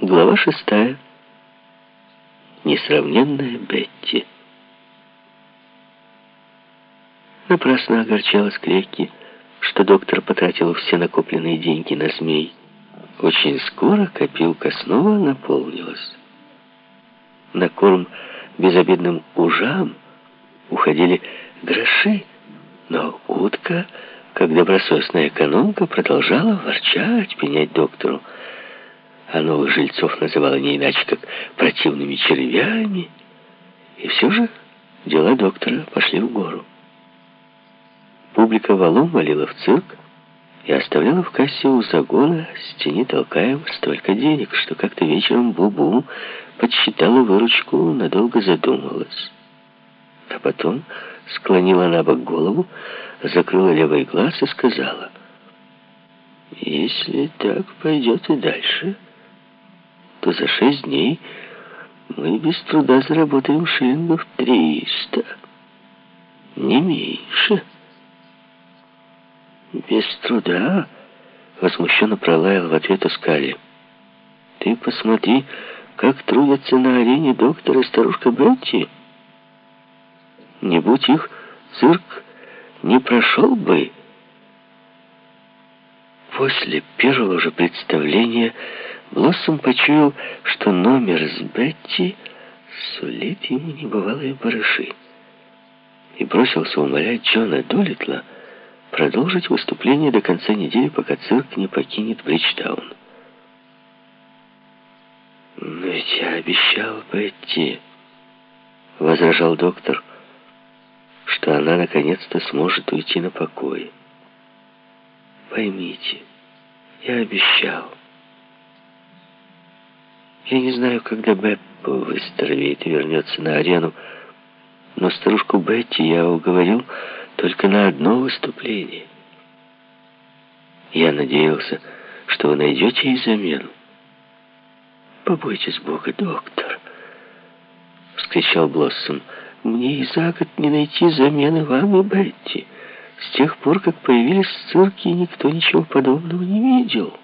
Глава шестая. Несравненная Бетти. Напрасно огорчалась Крекки, что доктор потратил все накопленные деньги на змей. Очень скоро копилка снова наполнилась. На корм безобидным ужам уходили гроши, но утка, как добросовестная экономка, продолжала ворчать, пенять доктору а новых жильцов называла не иначе, как противными червями. И все же дела доктора пошли в гору. Публика валом валила в цирк и оставляла в кассе у загона с толкаем столько денег, что как-то вечером Бубу подсчитала выручку, надолго задумалась. А потом склонила на бок голову, закрыла левый глаз и сказала, «Если так пойдет и дальше...» то за шесть дней мы без труда заработаем шиллингов триста. Не меньше. Без труда, возмущенно пролаял в ответ Оскали. Ты посмотри, как трудятся на арене доктор и старушка Бетти. Не будь их, цирк не прошел бы. После первого же представления Блоссом почуял, что номер с Бетти сулит ему небывалые барыши, и бросился умолять Джона Долитла продолжить выступление до конца недели, пока цирк не покинет Бриджтаун. «Но ведь я обещал Бетти», — возражал доктор, «что она наконец-то сможет уйти на покой. Поймите, я обещал». Я не знаю, когда Беппо выздоровеет и вернется на арену, но старушку Бетти я уговорил только на одно выступление. Я надеялся, что вы найдете ей замену. «Побойтесь Бога, доктор!» — вскричал Блоссом. «Мне и за год не найти замены вам и Бетти. С тех пор, как появились в цирке, никто ничего подобного не видел».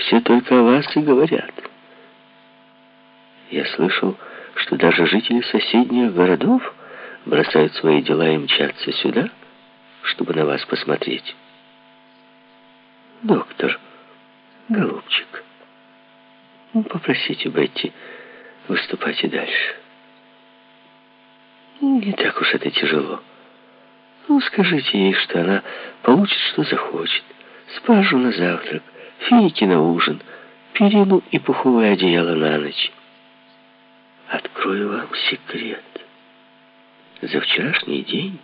Все только о вас и говорят. Я слышал, что даже жители соседних городов бросают свои дела и мчатся сюда, чтобы на вас посмотреть. Доктор, голубчик, ну, попросите Бетти выступать и дальше. Не так уж это тяжело. Ну, скажите ей, что она получит, что захочет. Спажу на завтрак, финики на ужин, перину и пуховое одеяло на ночь. Открою вам секрет. За вчерашний день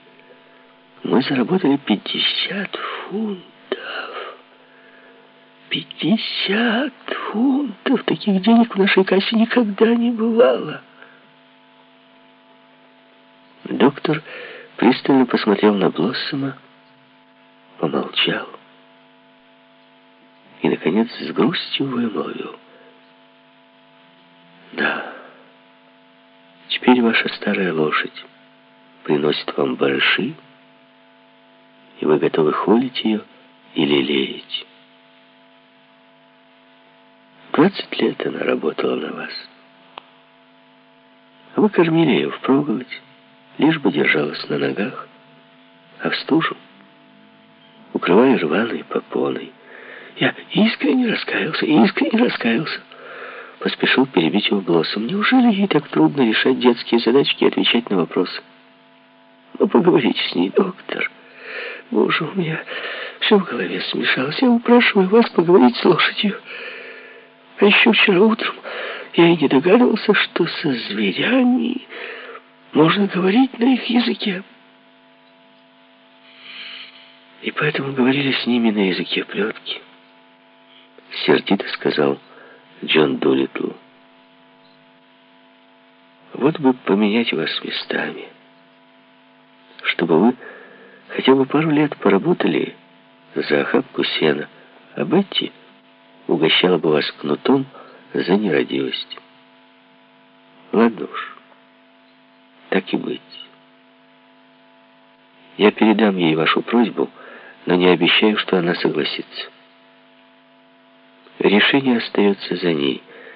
мы заработали 50 фунтов. 50 фунтов! Таких денег в нашей кассе никогда не бывало. Доктор пристально посмотрел на Блоссома, помолчал и, наконец, с грустью вымолвил. «Да, теперь ваша старая лошадь приносит вам барыши, и вы готовы холить ее или лелеять. Двадцать лет она работала на вас. А вы кормили ее впроголодь, лишь бы держалась на ногах, а в стужу укрывали рваной попоной. Я искренне раскаялся, искренне раскаялся. Поспешил перебить его голосом. Неужели ей так трудно решать детские задачки и отвечать на вопросы? Ну, поговорите с ней, доктор. Боже, у меня все в голове смешалось. Я упрашиваю вас поговорить с лошадью. А еще вчера утром я и не догадывался, что со зверями можно говорить на их языке. И поэтому говорили с ними на языке плетки сердито сказал Джон Дулитл. Вот бы поменять вас местами, чтобы вы хотя бы пару лет поработали за охапку сена, а Бетти угощала бы вас кнутом за нерадивость. Ладно уж, так и быть. Я передам ей вашу просьбу, но не обещаю, что она согласится. Решение остается за ней.